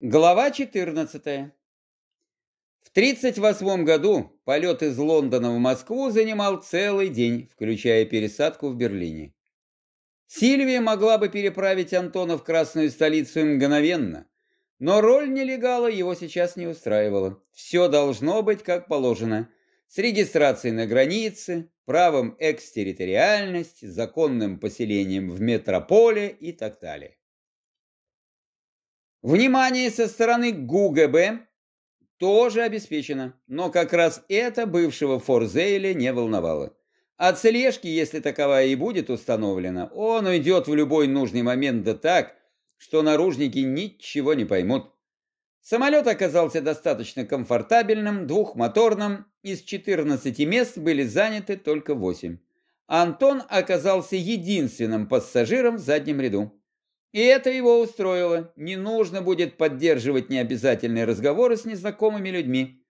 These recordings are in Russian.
Глава 14. В 1938 году полет из Лондона в Москву занимал целый день, включая пересадку в Берлине. Сильвия могла бы переправить Антона в красную столицу мгновенно, но роль нелегала его сейчас не устраивала. Все должно быть как положено, с регистрацией на границе, правом экстерриториальность, законным поселением в метрополе и так далее. Внимание со стороны ГУГБ тоже обеспечено, но как раз это бывшего Форзейля не волновало. От слежки, если таковая и будет установлена, он уйдет в любой нужный момент да так, что наружники ничего не поймут. Самолет оказался достаточно комфортабельным, двухмоторным, из 14 мест были заняты только 8. Антон оказался единственным пассажиром в заднем ряду. И это его устроило. Не нужно будет поддерживать необязательные разговоры с незнакомыми людьми.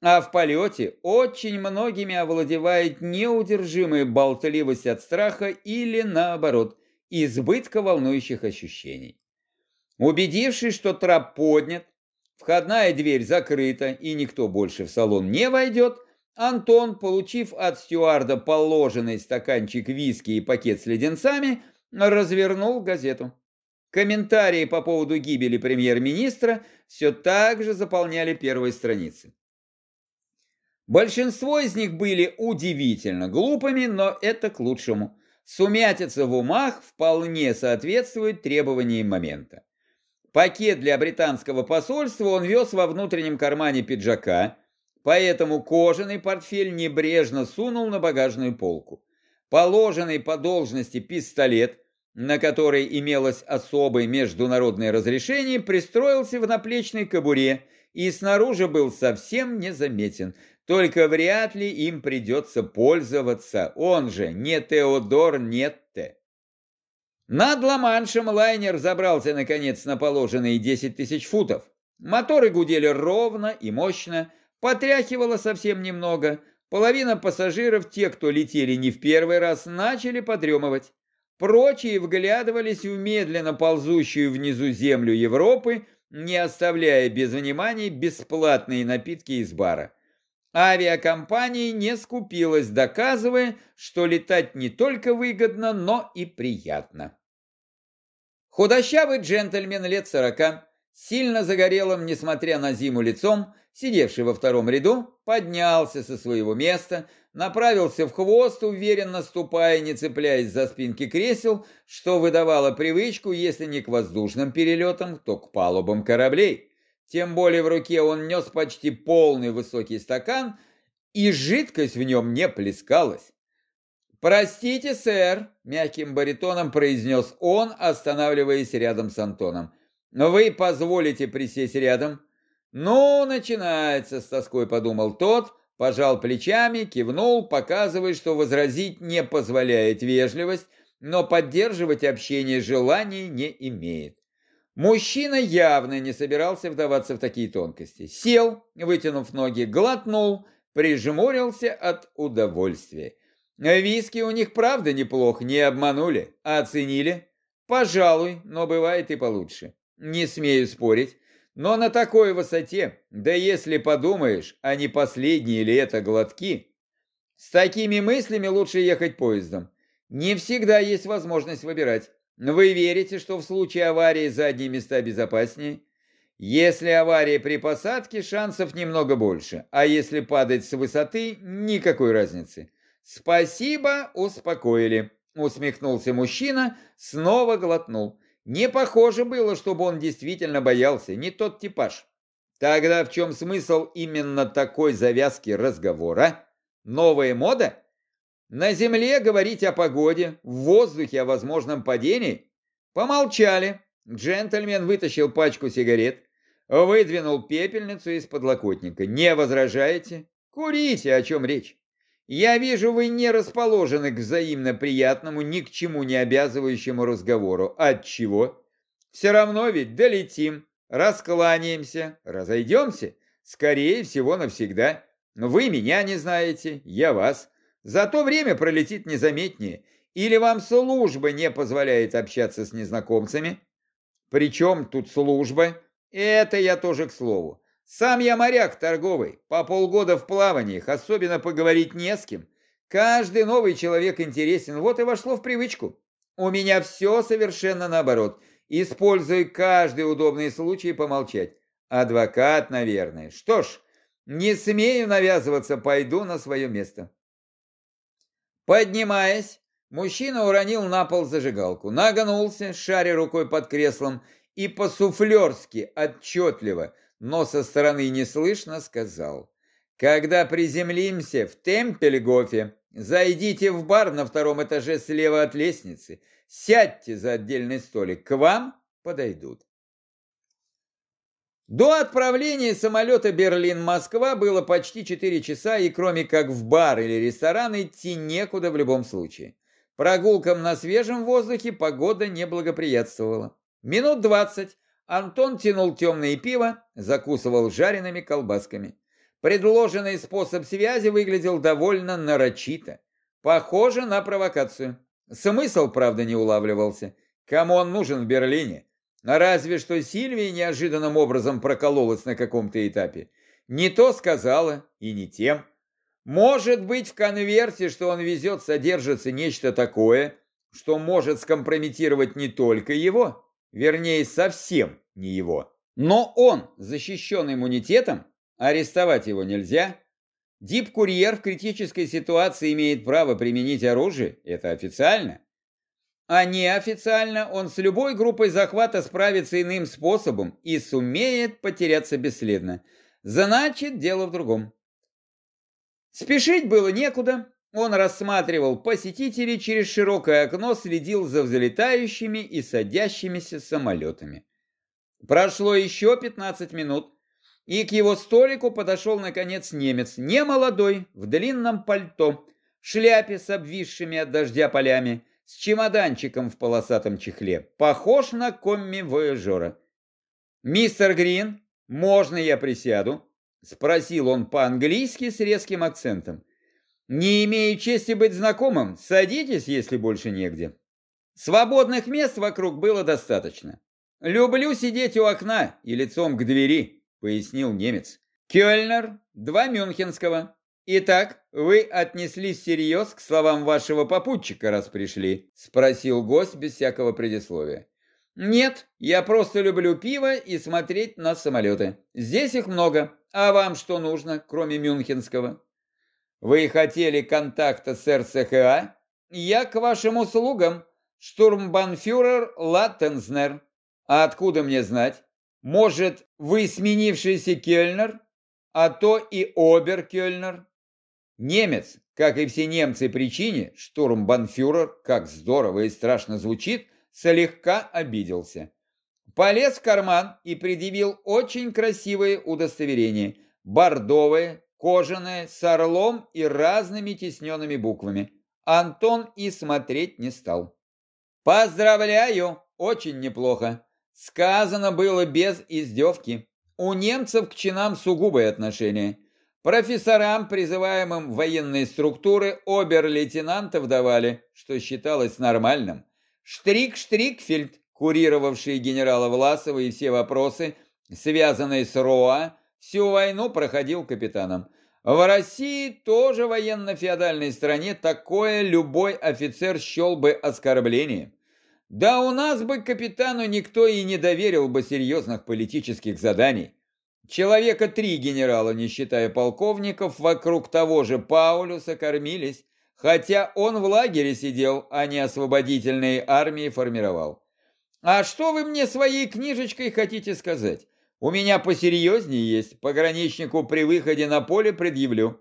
А в полете очень многими овладевает неудержимая болтливость от страха или, наоборот, избытка волнующих ощущений. Убедившись, что трап поднят, входная дверь закрыта и никто больше в салон не войдет, Антон, получив от стюарда положенный стаканчик виски и пакет с леденцами, развернул газету. Комментарии по поводу гибели премьер-министра все так же заполняли первые страницы. Большинство из них были удивительно глупыми, но это к лучшему. Сумятица в умах вполне соответствует требованиям момента. Пакет для британского посольства он вез во внутреннем кармане пиджака, поэтому кожаный портфель небрежно сунул на багажную полку. Положенный по должности пистолет на которой имелось особое международное разрешение, пристроился в наплечной кобуре и снаружи был совсем незаметен. Только вряд ли им придется пользоваться, он же не Теодор Нетте. Над Ла-Маншем лайнер забрался, наконец, на положенные 10 тысяч футов. Моторы гудели ровно и мощно, потряхивало совсем немного. Половина пассажиров, те, кто летели не в первый раз, начали подремывать. Прочие вглядывались в медленно ползущую внизу землю Европы, не оставляя без внимания бесплатные напитки из бара. Авиакомпания не скупилась, доказывая, что летать не только выгодно, но и приятно. Худощавый джентльмен лет сорока, сильно загорелым, несмотря на зиму лицом, сидевший во втором ряду, поднялся со своего места, направился в хвост, уверенно ступая, не цепляясь за спинки кресел, что выдавало привычку, если не к воздушным перелетам, то к палубам кораблей. Тем более в руке он нес почти полный высокий стакан, и жидкость в нем не плескалась. «Простите, сэр», — мягким баритоном произнес он, останавливаясь рядом с Антоном. «Но вы позволите присесть рядом?» «Ну, начинается», — с тоской подумал тот, — пожал плечами, кивнул, показывая, что возразить не позволяет вежливость, но поддерживать общение желаний не имеет. Мужчина явно не собирался вдаваться в такие тонкости. Сел, вытянув ноги, глотнул, прижмурился от удовольствия. Виски у них правда неплох, не обманули, а оценили. Пожалуй, но бывает и получше. Не смею спорить. Но на такой высоте, да если подумаешь, а не последние ли это глотки, с такими мыслями лучше ехать поездом. Не всегда есть возможность выбирать. Вы верите, что в случае аварии задние места безопаснее? Если авария при посадке, шансов немного больше, а если падать с высоты, никакой разницы. Спасибо, успокоили. Усмехнулся мужчина, снова глотнул. Не похоже было, чтобы он действительно боялся, не тот типаж. Тогда в чем смысл именно такой завязки разговора? Новая мода? На земле говорить о погоде, в воздухе о возможном падении? Помолчали. Джентльмен вытащил пачку сигарет, выдвинул пепельницу из подлокотника. Не возражаете? Курите, о чем речь. Я вижу, вы не расположены к взаимно приятному, ни к чему не обязывающему разговору. От чего? Все равно ведь долетим, раскланяемся, разойдемся. Скорее всего, навсегда. Вы меня не знаете, я вас. Зато время пролетит незаметнее. Или вам служба не позволяет общаться с незнакомцами? Причем тут служба? Это я тоже к слову. Сам я моряк торговый, по полгода в плаваниях, особенно поговорить не с кем. Каждый новый человек интересен, вот и вошло в привычку. У меня все совершенно наоборот. Используй каждый удобный случай помолчать. Адвокат, наверное. Что ж, не смею навязываться, пойду на свое место. Поднимаясь, мужчина уронил на пол зажигалку, нагнулся, шаря рукой под креслом, и по-суфлерски отчетливо, но со стороны не слышно, сказал. «Когда приземлимся в Темпельгофе, зайдите в бар на втором этаже слева от лестницы, сядьте за отдельный столик, к вам подойдут». До отправления самолета Берлин-Москва было почти 4 часа, и кроме как в бар или ресторан идти некуда в любом случае. Прогулкам на свежем воздухе погода не благоприятствовала. Минут двадцать Антон тянул темное пиво, закусывал жареными колбасками. Предложенный способ связи выглядел довольно нарочито. Похоже на провокацию. Смысл, правда, не улавливался. Кому он нужен в Берлине? Разве что Сильвия неожиданным образом прокололась на каком-то этапе. Не то сказала и не тем. Может быть, в конверте, что он везет, содержится нечто такое, что может скомпрометировать не только его, вернее, совсем не его. Но он защищен иммунитетом, арестовать его нельзя. Дип-курьер в критической ситуации имеет право применить оружие, это официально. А неофициально он с любой группой захвата справится иным способом и сумеет потеряться бесследно. Значит, дело в другом. Спешить было некуда. Он рассматривал посетителей через широкое окно, следил за взлетающими и садящимися самолетами. Прошло еще 15 минут, и к его столику подошел, наконец, немец, не молодой, в длинном пальто, шляпе с обвисшими от дождя полями, с чемоданчиком в полосатом чехле. Похож на комми-вояжера. «Мистер Грин, можно я присяду?» Спросил он по-английски с резким акцентом. «Не имею чести быть знакомым. Садитесь, если больше негде». Свободных мест вокруг было достаточно. «Люблю сидеть у окна и лицом к двери», — пояснил немец. «Кёльнер, два мюнхенского, «Итак, вы отнеслись всерьез к словам вашего попутчика, раз пришли?» – спросил гость без всякого предисловия. «Нет, я просто люблю пиво и смотреть на самолеты. Здесь их много. А вам что нужно, кроме мюнхенского?» «Вы хотели контакта с РСХА? Я к вашим услугам. Штурмбанфюрер Латтензнер. А откуда мне знать? Может, вы сменившийся Кельнер? А то и Обер-Кельнер?» Немец, как и все немцы причине, штурмбанфюрер, как здорово и страшно звучит, слегка обиделся. Полез в карман и предъявил очень красивое удостоверение, бордовое, кожаное, с орлом и разными тесненными буквами. Антон и смотреть не стал. «Поздравляю! Очень неплохо!» Сказано было без издевки. У немцев к чинам сугубое отношение. Профессорам, призываемым в военные структуры, обер-лейтенантов давали, что считалось нормальным. Штрик-Штрикфельд, курировавший генерала Власова и все вопросы, связанные с РОА, всю войну проходил капитаном. В России, тоже военно-феодальной стране, такое любой офицер счел бы оскорблением. Да у нас бы капитану никто и не доверил бы серьезных политических заданий. Человека три генерала, не считая полковников, вокруг того же Паулюса кормились, хотя он в лагере сидел, а не освободительные армии формировал. А что вы мне своей книжечкой хотите сказать? У меня посерьезнее есть, пограничнику при выходе на поле предъявлю.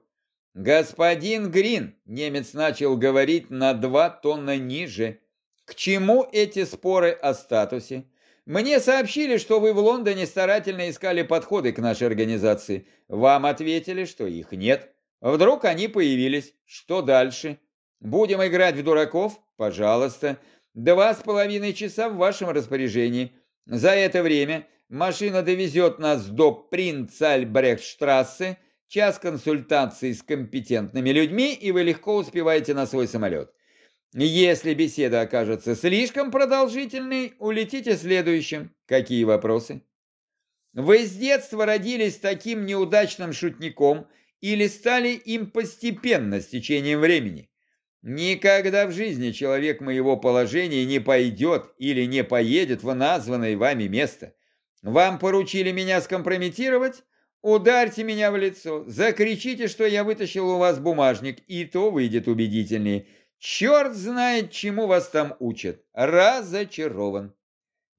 Господин Грин, немец начал говорить на два тонна ниже. К чему эти споры о статусе? Мне сообщили, что вы в Лондоне старательно искали подходы к нашей организации. Вам ответили, что их нет. Вдруг они появились. Что дальше? Будем играть в дураков? Пожалуйста. Два с половиной часа в вашем распоряжении. За это время машина довезет нас до Принц-Альбрехтштрассе, час консультаций с компетентными людьми, и вы легко успеваете на свой самолет. Если беседа окажется слишком продолжительной, улетите следующим. Какие вопросы? Вы с детства родились таким неудачным шутником или стали им постепенно с течением времени? Никогда в жизни человек моего положения не пойдет или не поедет в названное вами место. Вам поручили меня скомпрометировать? Ударьте меня в лицо, закричите, что я вытащил у вас бумажник, и то выйдет убедительнее. Черт знает, чему вас там учат. Разочарован.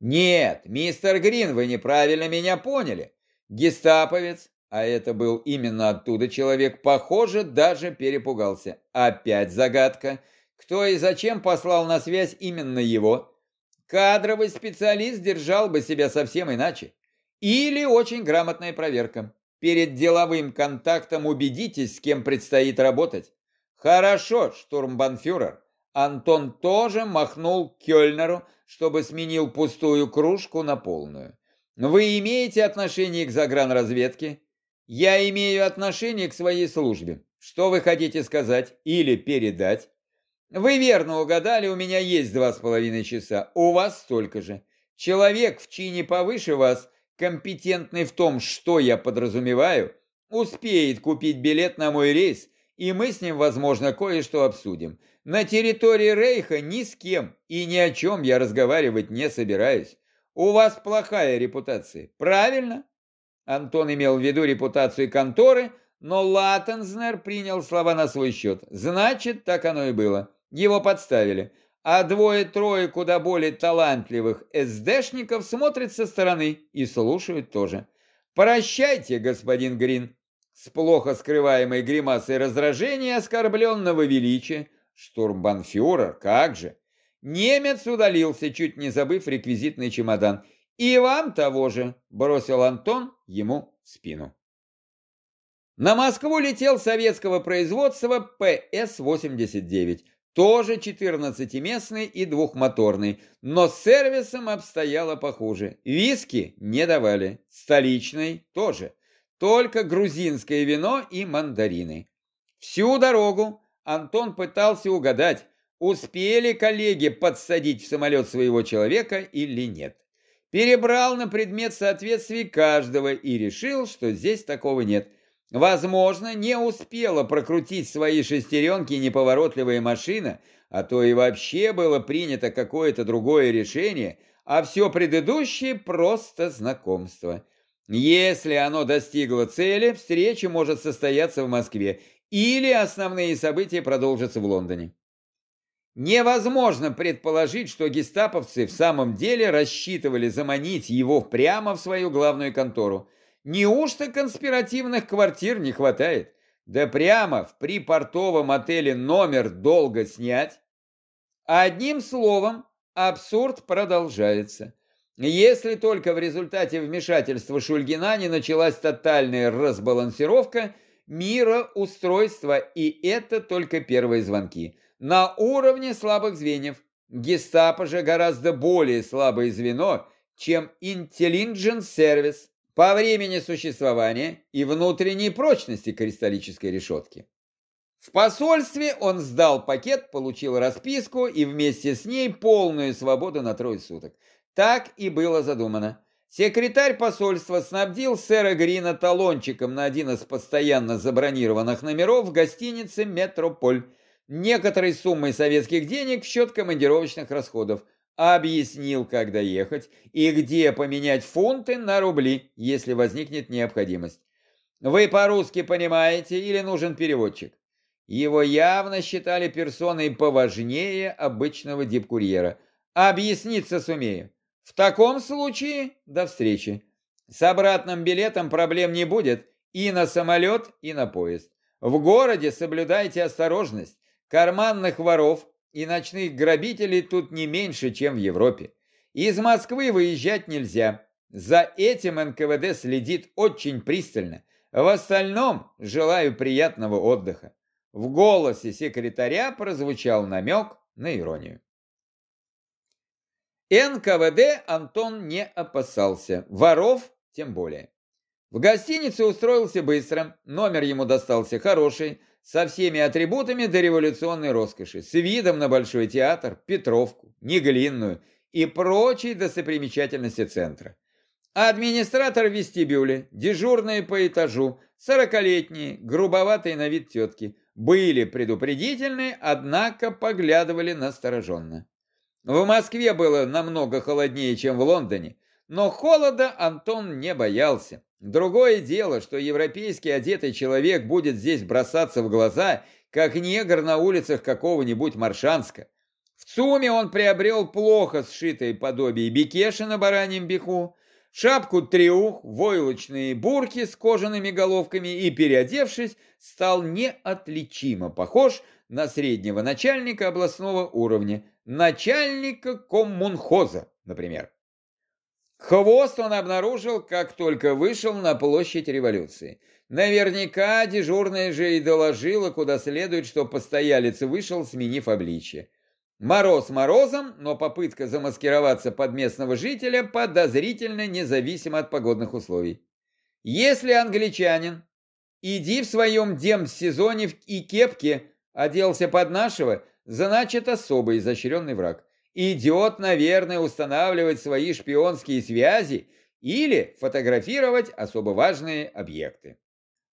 Нет, мистер Грин, вы неправильно меня поняли. Гестаповец, а это был именно оттуда человек, похоже, даже перепугался. Опять загадка. Кто и зачем послал на связь именно его? Кадровый специалист держал бы себя совсем иначе. Или очень грамотная проверка. Перед деловым контактом убедитесь, с кем предстоит работать. Хорошо, штурмбанфюрер. Антон тоже махнул Кёльнеру, чтобы сменил пустую кружку на полную. Вы имеете отношение к загранразведке? Я имею отношение к своей службе. Что вы хотите сказать или передать? Вы верно угадали, у меня есть два с половиной часа, у вас столько же. Человек в чине повыше вас, компетентный в том, что я подразумеваю, успеет купить билет на мой рейс и мы с ним, возможно, кое-что обсудим. На территории Рейха ни с кем и ни о чем я разговаривать не собираюсь. У вас плохая репутация, правильно? Антон имел в виду репутацию конторы, но Латтензнер принял слова на свой счет. Значит, так оно и было. Его подставили. А двое-трое куда более талантливых СДшников смотрят со стороны и слушают тоже. Прощайте, господин Грин с плохо скрываемой гримасой раздражения оскорбленного величия. Штурмбанфюрер, как же! Немец удалился, чуть не забыв реквизитный чемодан. «И вам того же!» – бросил Антон ему в спину. На Москву летел советского производства ПС-89, тоже 14-местный и двухмоторный, но с сервисом обстояло похуже. Виски не давали, столичный тоже – только грузинское вино и мандарины. Всю дорогу Антон пытался угадать, успели коллеги подсадить в самолет своего человека или нет. Перебрал на предмет соответствия каждого и решил, что здесь такого нет. Возможно, не успела прокрутить свои шестеренки неповоротливая машина, а то и вообще было принято какое-то другое решение, а все предыдущее просто знакомство. Если оно достигло цели, встреча может состояться в Москве или основные события продолжатся в Лондоне. Невозможно предположить, что гестаповцы в самом деле рассчитывали заманить его прямо в свою главную контору. Неужто конспиративных квартир не хватает? Да прямо в припортовом отеле номер долго снять? Одним словом, абсурд продолжается. Если только в результате вмешательства Шульгина не началась тотальная разбалансировка мироустройства, и это только первые звонки. На уровне слабых звеньев. Гестапо же гораздо более слабое звено, чем Intelligence Service по времени существования и внутренней прочности кристаллической решетки. В посольстве он сдал пакет, получил расписку и вместе с ней полную свободу на трое суток. Так и было задумано. Секретарь посольства снабдил сэра Грина талончиком на один из постоянно забронированных номеров в гостинице «Метрополь», некоторой суммой советских денег в счет командировочных расходов, объяснил, когда ехать и где поменять фунты на рубли, если возникнет необходимость. Вы по-русски понимаете или нужен переводчик? Его явно считали персоной поважнее обычного дипкурьера. Объясниться сумею. В таком случае до встречи. С обратным билетом проблем не будет и на самолет, и на поезд. В городе соблюдайте осторожность. Карманных воров и ночных грабителей тут не меньше, чем в Европе. Из Москвы выезжать нельзя. За этим НКВД следит очень пристально. В остальном желаю приятного отдыха. В голосе секретаря прозвучал намек на иронию. НКВД Антон не опасался, воров тем более. В гостинице устроился быстро, номер ему достался хороший, со всеми атрибутами дореволюционной роскоши, с видом на Большой театр, Петровку, Неглинную и прочие достопримечательности центра. Администратор вестибюля, дежурные по этажу, сорокалетние, грубоватые на вид тетки, были предупредительны, однако поглядывали настороженно. В Москве было намного холоднее, чем в Лондоне, но холода Антон не боялся. Другое дело, что европейский одетый человек будет здесь бросаться в глаза, как негр на улицах какого-нибудь Маршанска. В ЦУМе он приобрел плохо сшитое подобие бикеши на бараньем беху, шапку триух, войлочные бурки с кожаными головками и, переодевшись, стал неотличимо похож на среднего начальника областного уровня, начальника коммунхоза, например. Хвост он обнаружил, как только вышел на площадь революции. Наверняка дежурная же и доложила, куда следует, что постоялец вышел, сменив обличье. Мороз морозом, но попытка замаскироваться под местного жителя подозрительно независимо от погодных условий. Если англичанин, иди в своем демс-сезоне и кепке, оделся под нашего, значит особо изощренный враг. Идет, наверное, устанавливать свои шпионские связи или фотографировать особо важные объекты.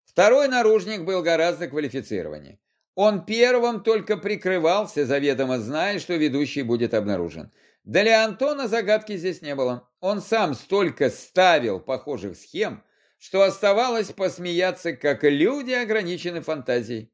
Второй наружник был гораздо квалифицированнее. Он первым только прикрывался, заведомо зная, что ведущий будет обнаружен. Для Антона загадки здесь не было. Он сам столько ставил похожих схем, что оставалось посмеяться, как люди ограничены фантазией.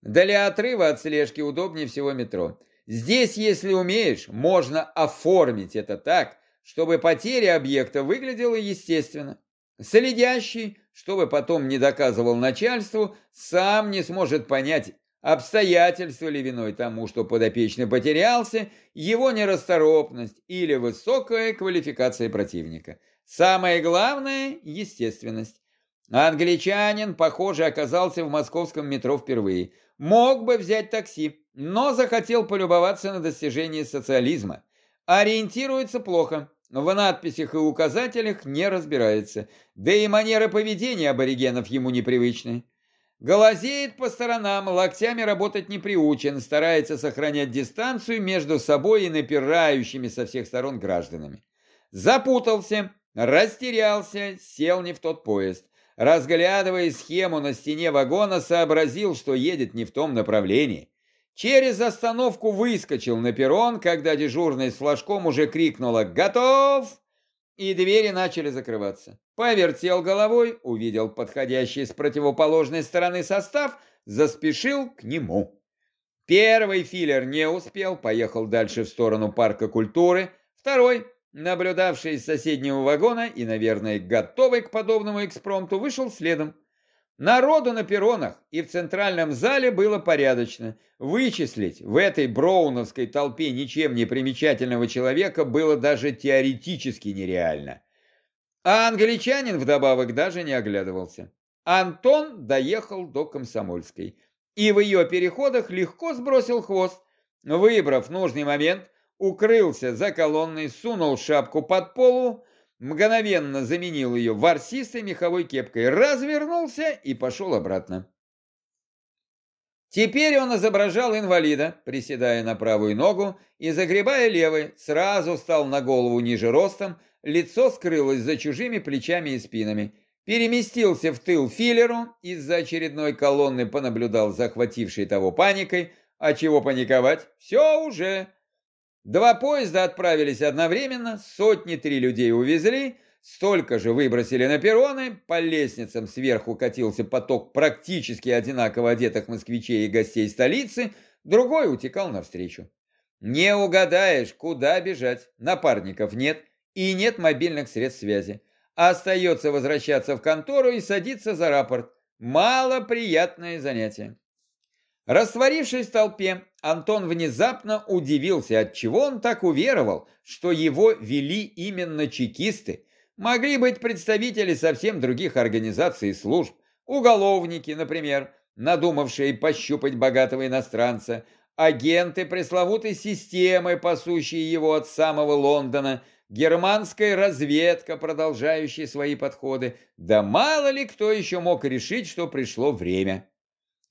Для отрыва от слежки удобнее всего метро. Здесь, если умеешь, можно оформить это так, чтобы потеря объекта выглядела естественно. Следящий, чтобы потом не доказывал начальству, сам не сможет понять, Обстоятельства ли виной тому, что подопечный потерялся, его нерасторопность или высокая квалификация противника. Самое главное – естественность. Англичанин, похоже, оказался в московском метро впервые. Мог бы взять такси, но захотел полюбоваться на достижение социализма. Ориентируется плохо, в надписях и указателях не разбирается, да и манера поведения аборигенов ему непривычны. Голозеет по сторонам, локтями работать не приучен, старается сохранять дистанцию между собой и напирающими со всех сторон гражданами. Запутался, растерялся, сел не в тот поезд. Разглядывая схему на стене вагона, сообразил, что едет не в том направлении. Через остановку выскочил на перрон, когда дежурный с флажком уже крикнула «Готов!» и двери начали закрываться. Повертел головой, увидел подходящий с противоположной стороны состав, заспешил к нему. Первый филлер не успел, поехал дальше в сторону парка культуры. Второй, наблюдавший из соседнего вагона и, наверное, готовый к подобному экспромту, вышел следом. Народу на перронах и в центральном зале было порядочно. Вычислить в этой броуновской толпе ничем не примечательного человека было даже теоретически нереально. А англичанин вдобавок даже не оглядывался. Антон доехал до Комсомольской и в ее переходах легко сбросил хвост. Выбрав нужный момент, укрылся за колонной, сунул шапку под полу, мгновенно заменил ее ворсистой меховой кепкой, развернулся и пошел обратно. Теперь он изображал инвалида, приседая на правую ногу и загребая левой, сразу стал на голову ниже ростом, лицо скрылось за чужими плечами и спинами, переместился в тыл филлеру, из-за очередной колонны понаблюдал захватившей того паникой, а чего паниковать, все уже, Два поезда отправились одновременно, сотни три людей увезли, столько же выбросили на перроны, по лестницам сверху катился поток практически одинаково одетых москвичей и гостей столицы, другой утекал навстречу. Не угадаешь, куда бежать, напарников нет и нет мобильных средств связи. Остается возвращаться в контору и садиться за рапорт. Малоприятное занятие. Растворившись в толпе, Антон внезапно удивился, от чего он так уверовал, что его вели именно чекисты. Могли быть представители совсем других организаций и служб, уголовники, например, надумавшие пощупать богатого иностранца, агенты пресловутой системы, пасущие его от самого Лондона, германская разведка, продолжающая свои подходы. Да мало ли кто еще мог решить, что пришло время.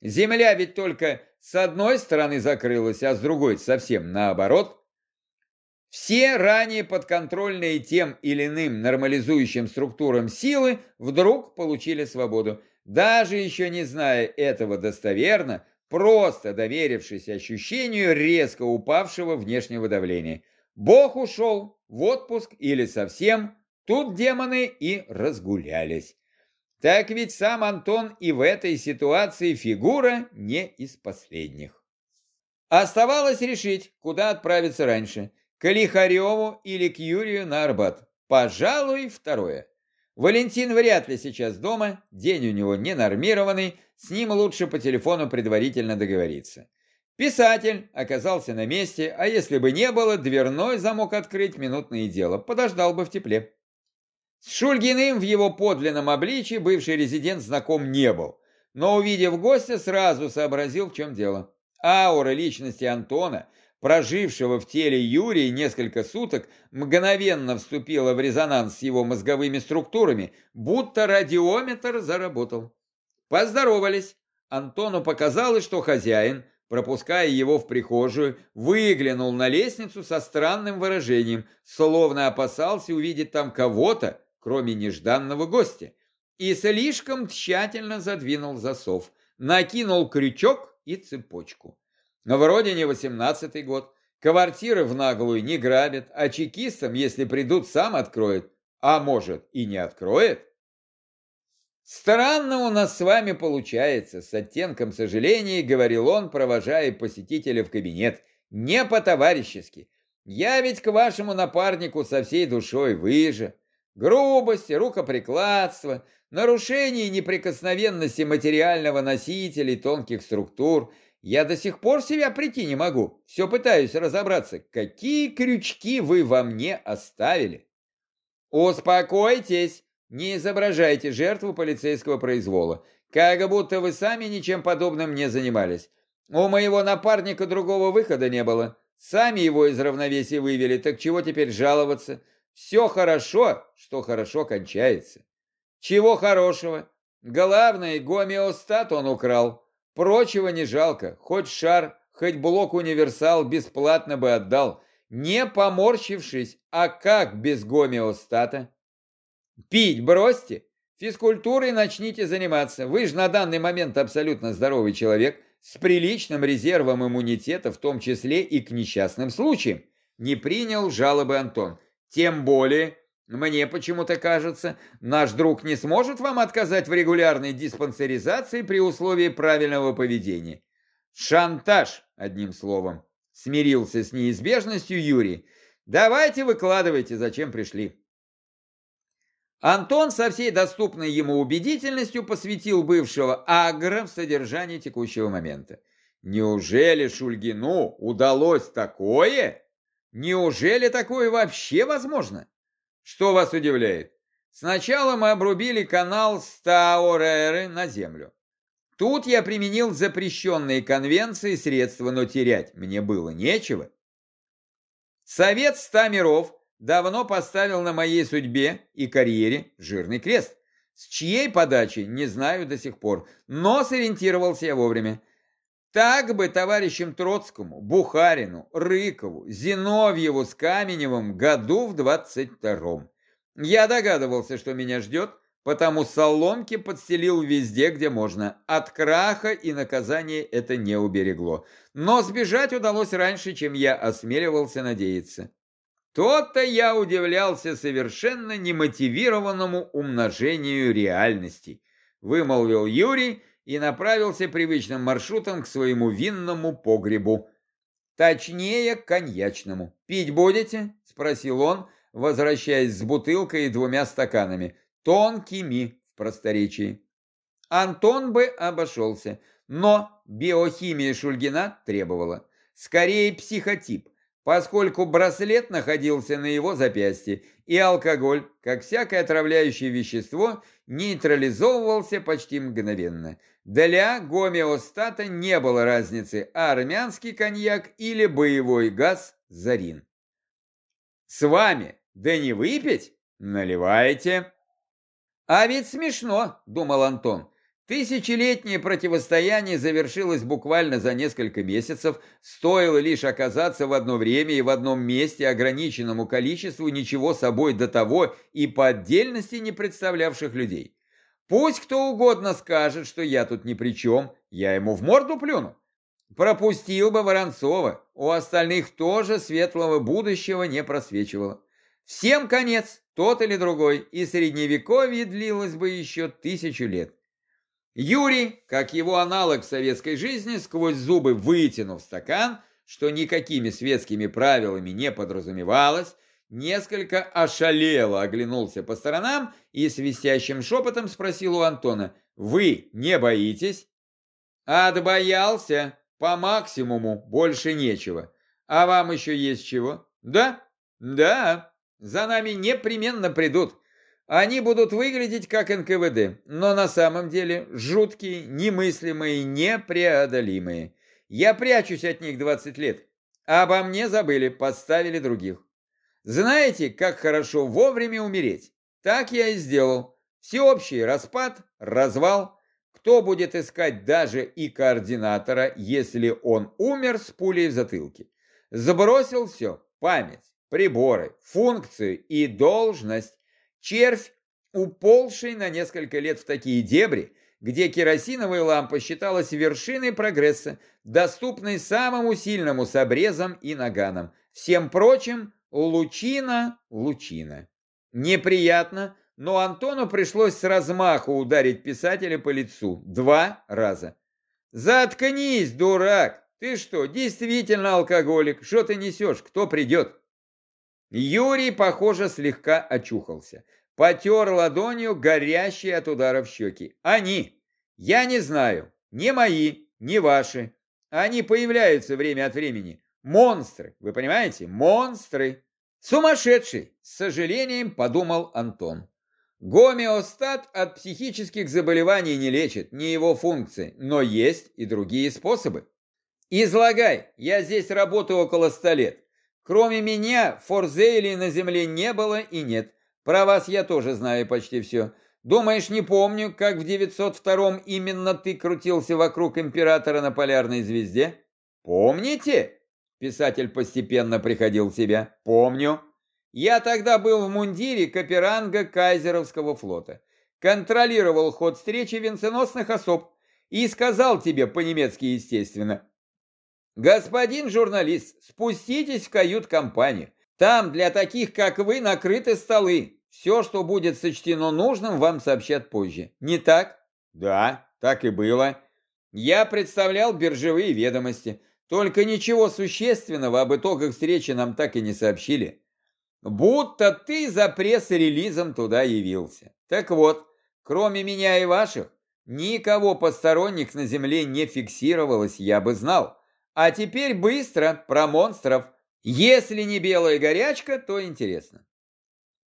Земля ведь только с одной стороны закрылась, а с другой совсем наоборот. Все ранее подконтрольные тем или иным нормализующим структурам силы вдруг получили свободу. Даже еще не зная этого достоверно, просто доверившись ощущению резко упавшего внешнего давления. Бог ушел в отпуск или совсем, тут демоны и разгулялись. Так ведь сам Антон и в этой ситуации фигура не из последних. Оставалось решить, куда отправиться раньше – к Лихареву или к Юрию на Арбат. Пожалуй, второе. Валентин вряд ли сейчас дома, день у него ненормированный, с ним лучше по телефону предварительно договориться. Писатель оказался на месте, а если бы не было, дверной замок открыть минутное дело, подождал бы в тепле. С Шульгиным в его подлинном обличии бывший резидент знаком не был, но, увидев гостя, сразу сообразил, в чем дело. Аура личности Антона – прожившего в теле Юрия несколько суток, мгновенно вступила в резонанс с его мозговыми структурами, будто радиометр заработал. Поздоровались. Антону показалось, что хозяин, пропуская его в прихожую, выглянул на лестницу со странным выражением, словно опасался увидеть там кого-то, кроме нежданного гостя, и слишком тщательно задвинул засов, накинул крючок и цепочку. Но вроде не восемнадцатый год. Квартиры в наглую не грабят, а чекистам, если придут, сам откроет. А может и не откроет? Странно у нас с вами получается, с оттенком сожаления говорил он, провожая посетителя в кабинет. Не по-товарищески. Я ведь к вашему напарнику со всей душой, вы. Грубость, рукоприкладство, нарушение неприкосновенности материального носителя и тонких структур – я до сих пор себя прийти не могу. Все пытаюсь разобраться, какие крючки вы во мне оставили. Успокойтесь, не изображайте жертву полицейского произвола, как будто вы сами ничем подобным не занимались. У моего напарника другого выхода не было. Сами его из равновесия вывели, так чего теперь жаловаться? Все хорошо, что хорошо кончается. Чего хорошего? Главное, гомеостат он украл. Прочего не жалко, хоть шар, хоть блок универсал бесплатно бы отдал, не поморщившись, а как без гомеостата? Пить бросьте, физкультурой начните заниматься, вы же на данный момент абсолютно здоровый человек, с приличным резервом иммунитета, в том числе и к несчастным случаям. Не принял жалобы Антон. Тем более, мне почему-то кажется, наш друг не сможет вам отказать в регулярной диспансеризации при условии правильного поведения. Шантаж, одним словом. Смирился с неизбежностью Юрий. Давайте выкладывайте, зачем пришли. Антон со всей доступной ему убедительностью посвятил бывшего агро в содержание текущего момента. Неужели Шульгину удалось такое? Неужели такое вообще возможно? Что вас удивляет? Сначала мы обрубили канал Стаореры на землю. Тут я применил запрещенные конвенции средства, но терять мне было нечего. Совет ста миров давно поставил на моей судьбе и карьере жирный крест. С чьей подачи, не знаю до сих пор, но сориентировался я вовремя. Так бы товарищам Троцкому, Бухарину, Рыкову, Зиновьеву с Каменевым году в двадцать втором. Я догадывался, что меня ждет, потому соломки подстелил везде, где можно. От краха и наказания это не уберегло. Но сбежать удалось раньше, чем я осмеливался надеяться. То-то я удивлялся совершенно немотивированному умножению реальностей, вымолвил Юрий, и направился привычным маршрутом к своему винному погребу. Точнее, к коньячному. «Пить будете?» – спросил он, возвращаясь с бутылкой и двумя стаканами. Тонкими в просторечии. Антон бы обошелся, но биохимия Шульгина требовала. Скорее психотип, поскольку браслет находился на его запястье, и алкоголь, как всякое отравляющее вещество, нейтрализовывался почти мгновенно. Для гомеостата не было разницы, армянский коньяк или боевой газ «Зарин». «С вами, да не выпить? Наливайте!» «А ведь смешно», — думал Антон. Тысячелетнее противостояние завершилось буквально за несколько месяцев, стоило лишь оказаться в одно время и в одном месте ограниченному количеству ничего собой до того и по отдельности не представлявших людей. Пусть кто угодно скажет, что я тут ни при чем, я ему в морду плюну. Пропустил бы Воронцова, у остальных тоже светлого будущего не просвечивало. Всем конец, тот или другой, и средневековье длилось бы еще тысячу лет. Юрий, как его аналог в советской жизни, сквозь зубы вытянув стакан, что никакими светскими правилами не подразумевалось, несколько ошалело оглянулся по сторонам и свистящим шепотом спросил у Антона, «Вы не боитесь?» «Отбоялся, по максимуму, больше нечего. А вам еще есть чего?» «Да, да, за нами непременно придут». Они будут выглядеть как НКВД, но на самом деле жуткие, немыслимые, непреодолимые. Я прячусь от них 20 лет. Обо мне забыли, подставили других. Знаете, как хорошо вовремя умереть? Так я и сделал. Всеобщий распад, развал. Кто будет искать даже и координатора, если он умер с пулей в затылке? Забросил все, память, приборы, функцию и должность Червь, уползший на несколько лет в такие дебри, где керосиновая лампа считалась вершиной прогресса, доступной самому сильному с обрезом и наганом. Всем прочим, лучина, лучина. Неприятно, но Антону пришлось с размаху ударить писателя по лицу. Два раза. «Заткнись, дурак! Ты что, действительно алкоголик? Что ты несешь? Кто придет?» Юрий, похоже, слегка очухался. Потер ладонью горящие от ударов щеки. Они. Я не знаю. Не мои, не ваши. Они появляются время от времени. Монстры. Вы понимаете? Монстры. Сумасшедший. С сожалением подумал Антон. Гомеостат от психических заболеваний не лечит, не его функции, но есть и другие способы. Излагай, я здесь работаю около ста лет. Кроме меня, Форзейли на земле не было и нет. Про вас я тоже знаю почти все. Думаешь, не помню, как в 902-м именно ты крутился вокруг императора на полярной звезде? Помните? Писатель постепенно приходил в себя. Помню. Я тогда был в мундире Каперанга Кайзеровского флота. Контролировал ход встречи венценосных особ и сказал тебе по-немецки, естественно, «Господин журналист, спуститесь в кают-компанию. Там для таких, как вы, накрыты столы. Все, что будет сочтено нужным, вам сообщат позже. Не так?» «Да, так и было. Я представлял биржевые ведомости. Только ничего существенного об итогах встречи нам так и не сообщили. Будто ты за пресс-релизом туда явился. Так вот, кроме меня и ваших, никого посторонних на земле не фиксировалось, я бы знал. А теперь быстро про монстров. Если не белая горячка, то интересно.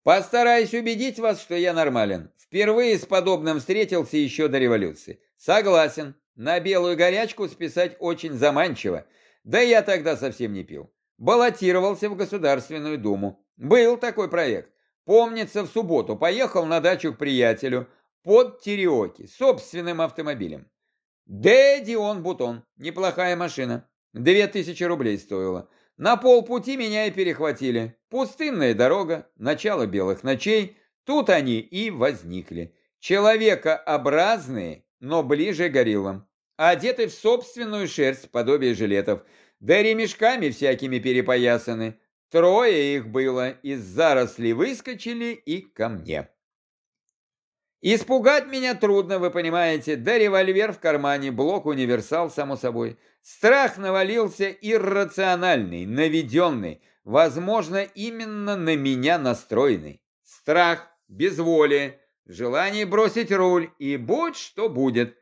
Постараюсь убедить вас, что я нормален. Впервые с подобным встретился еще до революции. Согласен, на белую горячку списать очень заманчиво. Да я тогда совсем не пил. Баллотировался в Государственную Думу. Был такой проект. Помнится, в субботу поехал на дачу к приятелю под Тереоки, собственным автомобилем. Дэдди он Бутон, неплохая машина. Две тысячи рублей стоило. На полпути меня и перехватили. Пустынная дорога, начало белых ночей. Тут они и возникли. Человекообразные, но ближе гориллам. Одеты в собственную шерсть, подобие жилетов. Да ремешками всякими перепоясаны. Трое их было, из зарослей выскочили и ко мне. Испугать меня трудно, вы понимаете, да револьвер в кармане, блок-универсал, само собой. Страх навалился иррациональный, наведенный, возможно, именно на меня настроенный. Страх, безволие, желание бросить руль, и будь что будет.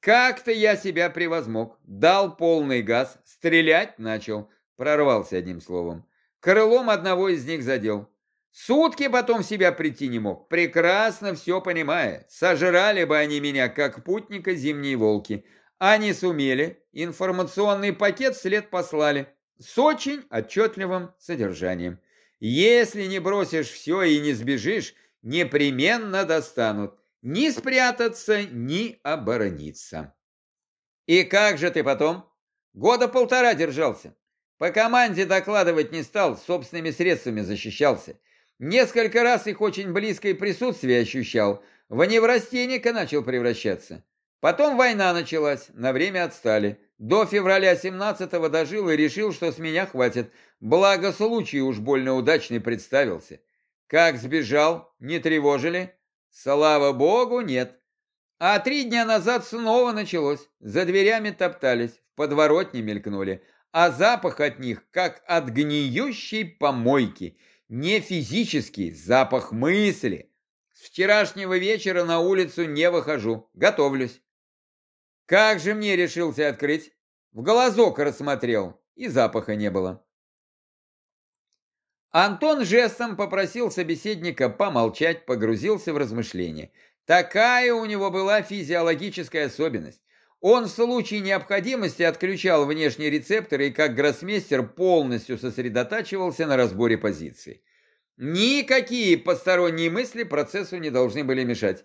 Как-то я себя превозмог, дал полный газ, стрелять начал, прорвался одним словом. Крылом одного из них задел. Сутки потом в себя прийти не мог, прекрасно все понимая. Сожрали бы они меня, как путника зимние волки. Не сумели, информационный пакет вслед послали с очень отчетливым содержанием. Если не бросишь все и не сбежишь, непременно достанут. ни спрятаться, ни оборониться. И как же ты потом? Года полтора держался. По команде докладывать не стал, собственными средствами защищался. Несколько раз их очень близкое присутствие ощущал, в неврастенника начал превращаться. Потом война началась, на время отстали. До февраля 17-го дожил и решил, что с меня хватит. Благо случай уж больно удачный представился. Как сбежал, не тревожили? Слава богу, нет. А три дня назад снова началось. За дверями топтались, в подворотне мелькнули. А запах от них, как от гниющей помойки. Не физический, запах мысли. С вчерашнего вечера на улицу не выхожу, готовлюсь. Как же мне решился открыть? В глазок рассмотрел, и запаха не было. Антон жестом попросил собеседника помолчать, погрузился в размышления. Такая у него была физиологическая особенность. Он в случае необходимости отключал внешние рецепторы и как гроссмейстер полностью сосредотачивался на разборе позиций. Никакие посторонние мысли процессу не должны были мешать.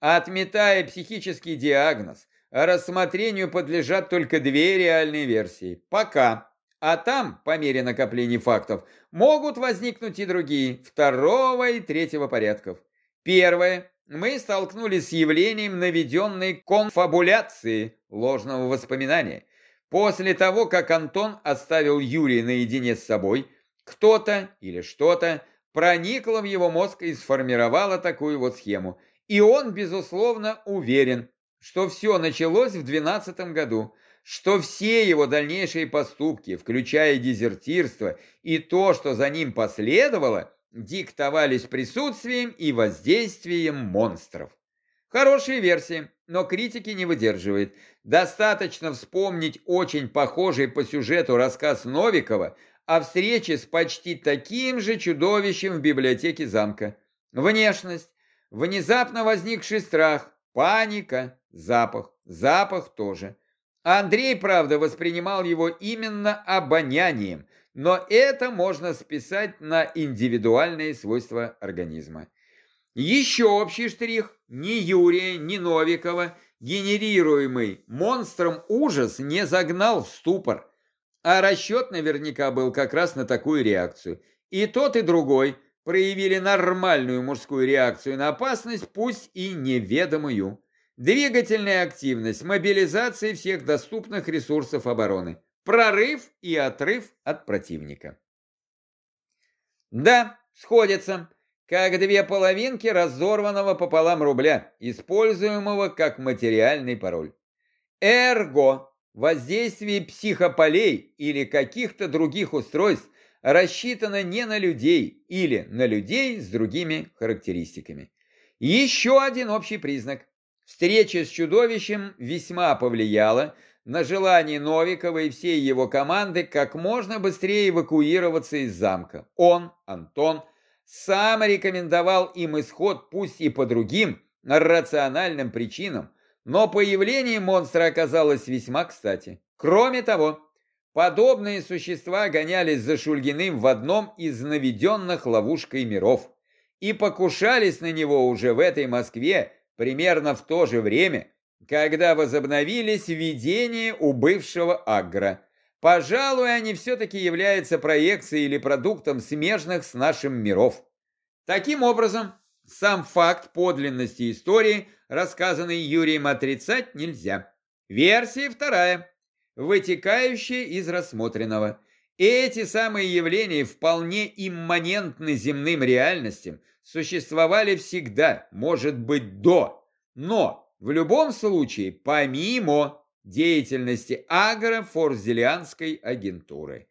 Отметая психический диагноз, рассмотрению подлежат только две реальные версии. Пока. А там, по мере накопления фактов, могут возникнуть и другие, второго и третьего порядков. Первое. Мы столкнулись с явлением наведенной конфабуляции, ложного воспоминания. После того, как Антон оставил Юрия наедине с собой, кто-то или что-то проникло в его мозг и сформировало такую вот схему. И он, безусловно, уверен, что все началось в 12 году, что все его дальнейшие поступки, включая дезертирство и то, что за ним последовало, диктовались присутствием и воздействием монстров. Хорошие версии, но критики не выдерживает. Достаточно вспомнить очень похожий по сюжету рассказ Новикова о встрече с почти таким же чудовищем в библиотеке замка. Внешность, внезапно возникший страх, паника, запах, запах тоже. Андрей, правда, воспринимал его именно обонянием, но это можно списать на индивидуальные свойства организма. Еще общий штрих – ни Юрия, ни Новикова, генерируемый монстром ужас не загнал в ступор, а расчет наверняка был как раз на такую реакцию. И тот, и другой проявили нормальную мужскую реакцию на опасность, пусть и неведомую. Двигательная активность, мобилизация всех доступных ресурсов обороны, прорыв и отрыв от противника. Да, сходится, как две половинки разорванного пополам рубля, используемого как материальный пароль. Эрго, воздействие психополей или каких-то других устройств рассчитано не на людей или на людей с другими характеристиками. Еще один общий признак. Встреча с чудовищем весьма повлияла на желание Новикова и всей его команды как можно быстрее эвакуироваться из замка. Он, Антон, сам рекомендовал им исход пусть и по другим рациональным причинам, но появление монстра оказалось весьма кстати. Кроме того, подобные существа гонялись за Шульгиным в одном из наведенных ловушкой миров и покушались на него уже в этой Москве примерно в то же время, когда возобновились видения у бывшего Агра. Пожалуй, они все-таки являются проекцией или продуктом смежных с нашим миров. Таким образом, сам факт подлинности истории, рассказанный Юрием, отрицать нельзя. Версия вторая, вытекающая из рассмотренного. Эти самые явления вполне имманентны земным реальностям, существовали всегда, может быть, до, но в любом случае помимо деятельности агрофорзелианской агентуры.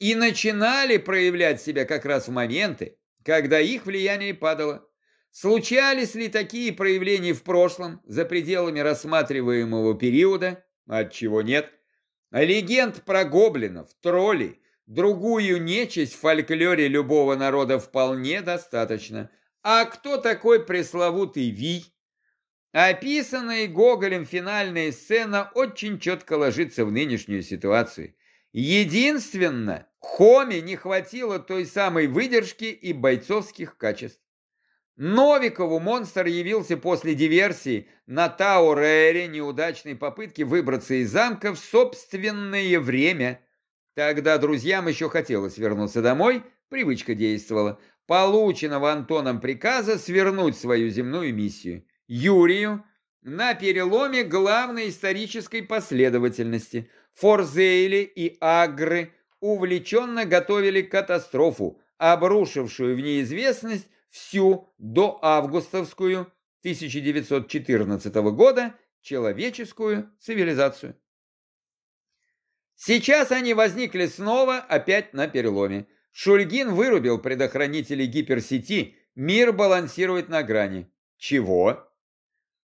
И начинали проявлять себя как раз в моменты, когда их влияние падало. Случались ли такие проявления в прошлом, за пределами рассматриваемого периода? Отчего нет? Легенд про гоблинов, троллей, Другую нечисть в фольклоре любого народа вполне достаточно. А кто такой пресловутый Вий? Описанная Гоголем финальная сцена очень четко ложится в нынешнюю ситуацию. Единственно, Хоме не хватило той самой выдержки и бойцовских качеств. Новикову монстр явился после диверсии на Таурере неудачной попытки выбраться из замка в собственное время. Тогда друзьям еще хотелось вернуться домой, привычка действовала. Полученного Антоном приказа свернуть свою земную миссию. Юрию на переломе главной исторической последовательности. Форзейли и Агры увлеченно готовили катастрофу, обрушившую в неизвестность всю до августовскую 1914 года человеческую цивилизацию. Сейчас они возникли снова опять на переломе. Шульгин вырубил предохранители гиперсети, мир балансирует на грани. Чего?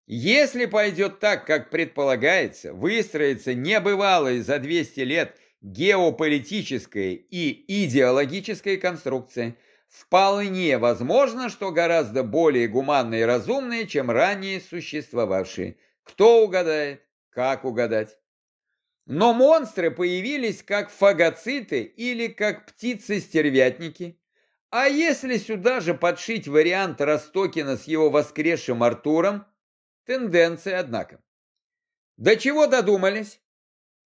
Если пойдет так, как предполагается, выстроится небывалая за 200 лет геополитическая и идеологическая конструкция – Вполне возможно, что гораздо более гуманные и разумные, чем ранее существовавшие. Кто угадает? Как угадать? Но монстры появились как фагоциты или как птицы-стервятники. А если сюда же подшить вариант Ростокина с его воскресшим Артуром? Тенденция, однако. До чего додумались?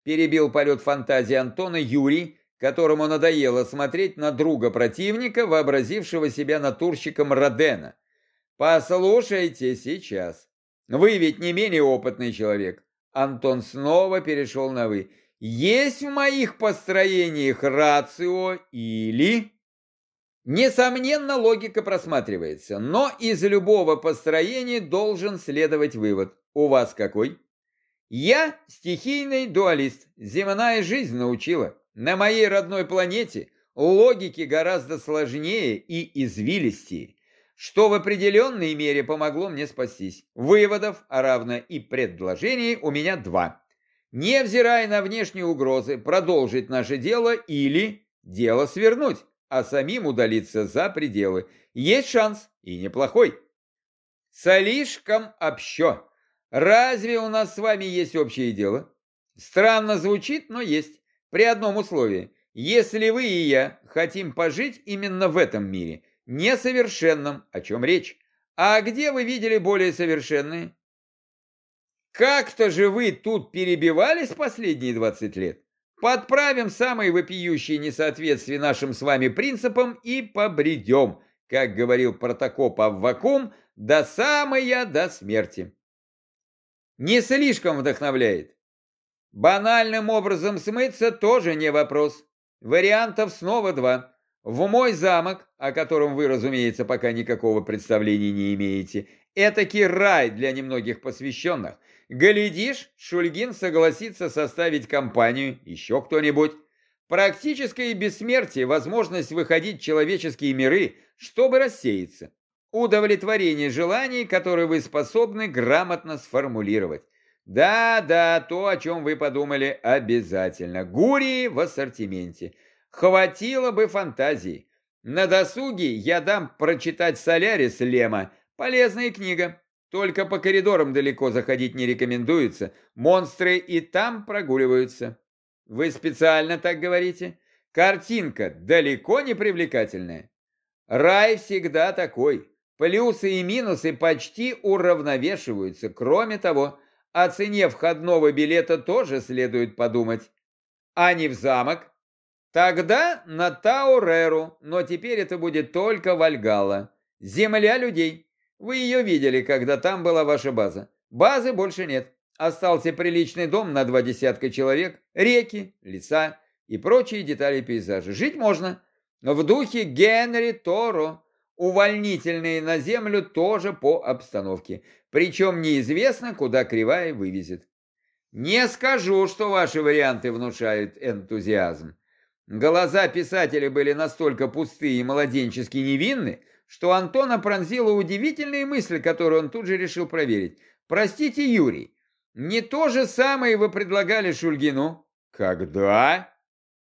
Перебил полет фантазии Антона Юрий, которому надоело смотреть на друга противника, вообразившего себя натурщиком Родена. «Послушайте сейчас. Вы ведь не менее опытный человек». Антон снова перешел на «вы». «Есть в моих построениях рацио или...» Несомненно, логика просматривается, но из любого построения должен следовать вывод. У вас какой? Я стихийный дуалист, земная жизнь научила. На моей родной планете логики гораздо сложнее и извилистее, что в определенной мере помогло мне спастись. Выводов, а равно и предложений у меня два. Невзирая на внешние угрозы, продолжить наше дело или дело свернуть, а самим удалиться за пределы. Есть шанс, и неплохой. Слишком общо. Разве у нас с вами есть общее дело? Странно звучит, но есть. При одном условии. Если вы и я хотим пожить именно в этом мире, несовершенном, о чем речь. А где вы видели более совершенные? Как-то же вы тут перебивались последние 20 лет. Подправим самые вопиющие несоответствия нашим с вами принципам и побредем, как говорил протокоп Аввакум, до самой до смерти. Не слишком вдохновляет. Банальным образом смыться тоже не вопрос. Вариантов снова два. В мой замок, о котором вы, разумеется, пока никакого представления не имеете, этакий рай для немногих посвященных. Глядишь, Шульгин согласится составить компанию, еще кто-нибудь. Практическое бессмертие, возможность выходить в человеческие миры, чтобы рассеяться. Удовлетворение желаний, которые вы способны грамотно сформулировать. Да, да, то, о чем вы подумали, обязательно. Гурии в ассортименте. Хватило бы фантазии. На досуге я дам прочитать «Солярис» Лема. Полезная книга. Только по коридорам далеко заходить не рекомендуется. Монстры и там прогуливаются. Вы специально так говорите? Картинка далеко не привлекательная. Рай всегда такой. Плюсы и минусы почти уравновешиваются. Кроме того, о цене входного билета тоже следует подумать. А не в замок? Тогда на Тауреру, но теперь это будет только Вальгала. Земля людей. Вы ее видели, когда там была ваша база. Базы больше нет. Остался приличный дом на два десятка человек, реки, леса и прочие детали пейзажа. Жить можно. В духе Генри Торо. Увольнительные на землю тоже по обстановке. Причем неизвестно, куда кривая вывезет. Не скажу, что ваши варианты внушают энтузиазм. Глаза писателя были настолько пустые и младенчески невинны, что Антона пронзила удивительные мысли, которые он тут же решил проверить. «Простите, Юрий, не то же самое вы предлагали Шульгину?» «Когда?»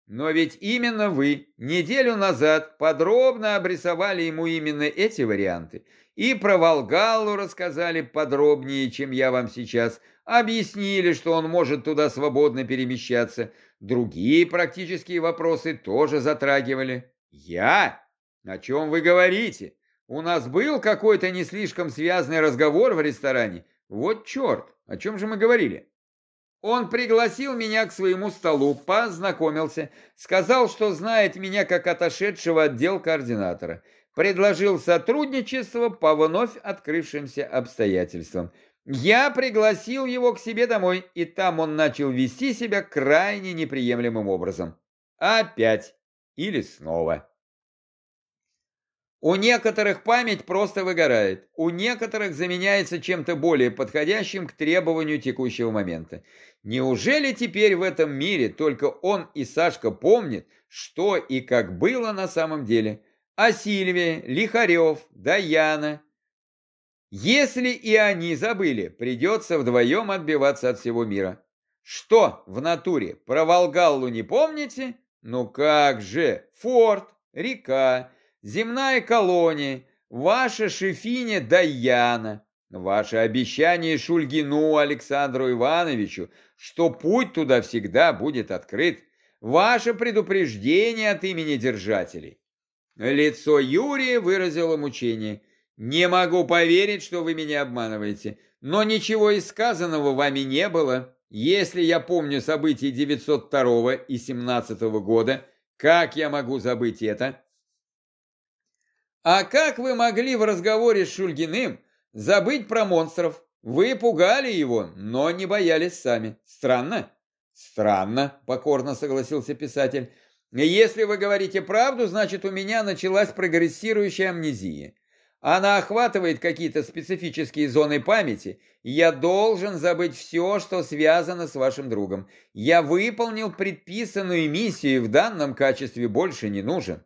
Но ведь именно вы неделю назад подробно обрисовали ему именно эти варианты. И про Волгалу рассказали подробнее, чем я вам сейчас. Объяснили, что он может туда свободно перемещаться. Другие практические вопросы тоже затрагивали. Я? О чем вы говорите? У нас был какой-то не слишком связанный разговор в ресторане. Вот черт, о чем же мы говорили? Он пригласил меня к своему столу, познакомился, сказал, что знает меня как отошедшего отдел координатора, предложил сотрудничество по вновь открывшимся обстоятельствам. Я пригласил его к себе домой, и там он начал вести себя крайне неприемлемым образом. Опять или снова. У некоторых память просто выгорает, у некоторых заменяется чем-то более подходящим к требованию текущего момента. Неужели теперь в этом мире только он и Сашка помнят, что и как было на самом деле? А Сильвия, Лихарев, Даяна... Если и они забыли, придется вдвоем отбиваться от всего мира. Что в натуре, про Волгаллу не помните? Ну как же, форт, река, земная колония, ваша шефиня Даяна, ваше обещание Шульгину Александру Ивановичу, что путь туда всегда будет открыт, ваше предупреждение от имени держателей. Лицо Юрия выразило мучение. «Не могу поверить, что вы меня обманываете, но ничего из сказанного вами не было. Если я помню события 902 и 17 года, как я могу забыть это?» А как вы могли в разговоре с Шульгиным забыть про монстров? Вы пугали его, но не боялись сами. Странно? Странно, покорно согласился писатель. Если вы говорите правду, значит у меня началась прогрессирующая амнезия. Она охватывает какие-то специфические зоны памяти. Я должен забыть все, что связано с вашим другом. Я выполнил предписанную миссию и в данном качестве больше не нужен.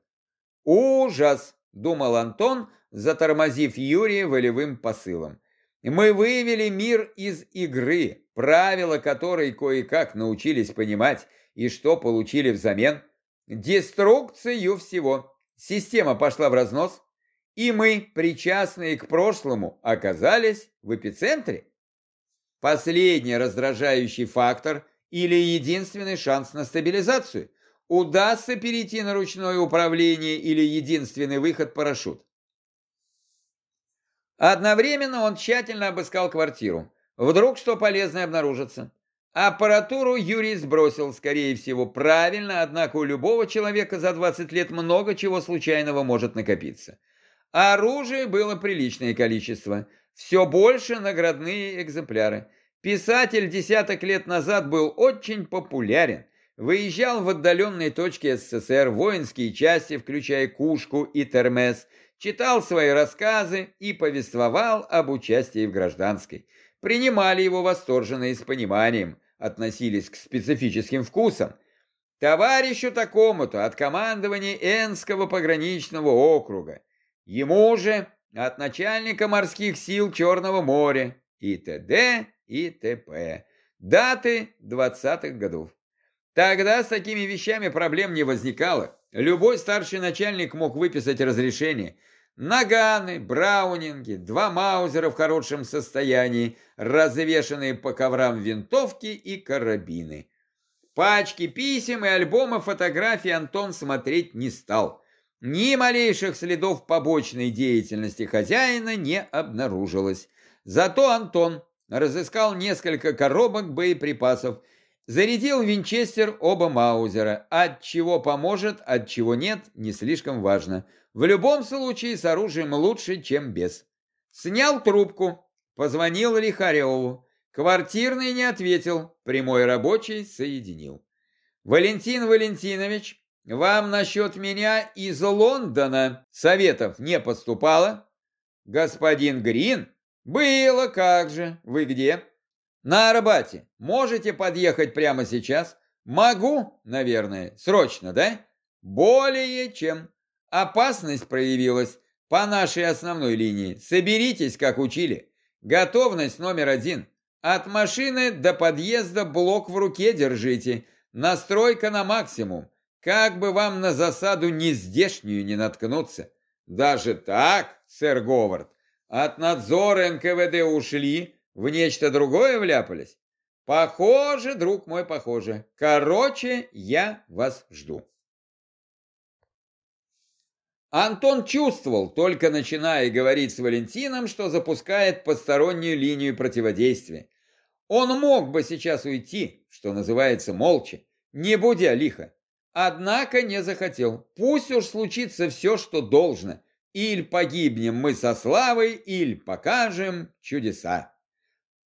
Ужас! Думал Антон, затормозив Юрия волевым посылом. Мы вывели мир из игры, правила которой кое-как научились понимать, и что получили взамен? Деструкцию всего. Система пошла в разнос, и мы, причастные к прошлому, оказались в эпицентре. Последний раздражающий фактор или единственный шанс на стабилизацию – Удастся перейти на ручное управление или единственный выход – парашют? Одновременно он тщательно обыскал квартиру. Вдруг что полезное обнаружится. Аппаратуру Юрий сбросил, скорее всего, правильно, однако у любого человека за 20 лет много чего случайного может накопиться. Оружия было приличное количество, все больше наградные экземпляры. Писатель десяток лет назад был очень популярен – Выезжал в отдаленные точки СССР, воинские части, включая Кушку и Термес, читал свои рассказы и повествовал об участии в гражданской. Принимали его восторженно и с пониманием, относились к специфическим вкусам. Товарищу такому-то от командования Энского пограничного округа. Ему же от начальника морских сил Черного моря и т.д. и т.п. Даты 20-х годов. Тогда с такими вещами проблем не возникало. Любой старший начальник мог выписать разрешение. Наганы, браунинги, два маузера в хорошем состоянии, развешанные по коврам винтовки и карабины. Пачки писем и альбома фотографий Антон смотреть не стал. Ни малейших следов побочной деятельности хозяина не обнаружилось. Зато Антон разыскал несколько коробок боеприпасов Зарядил винчестер оба маузера. От чего поможет, от чего нет, не слишком важно. В любом случае с оружием лучше, чем без. Снял трубку, позвонил Лихареву. Квартирный не ответил, прямой рабочий соединил. «Валентин Валентинович, вам насчет меня из Лондона советов не поступало?» «Господин Грин? Было, как же. Вы где?» На Арбате. Можете подъехать прямо сейчас? Могу, наверное. Срочно, да? Более чем. Опасность проявилась по нашей основной линии. Соберитесь, как учили. Готовность номер один. От машины до подъезда блок в руке держите. Настройка на максимум. Как бы вам на засаду не здешнюю не наткнуться. Даже так, сэр Говард. От надзора НКВД ушли, в нечто другое вляпались? Похоже, друг мой, похоже. Короче, я вас жду. Антон чувствовал, только начиная говорить с Валентином, что запускает постороннюю линию противодействия. Он мог бы сейчас уйти, что называется, молча, не будя лихо. Однако не захотел. Пусть уж случится все, что должно. Иль погибнем мы со славой, иль покажем чудеса.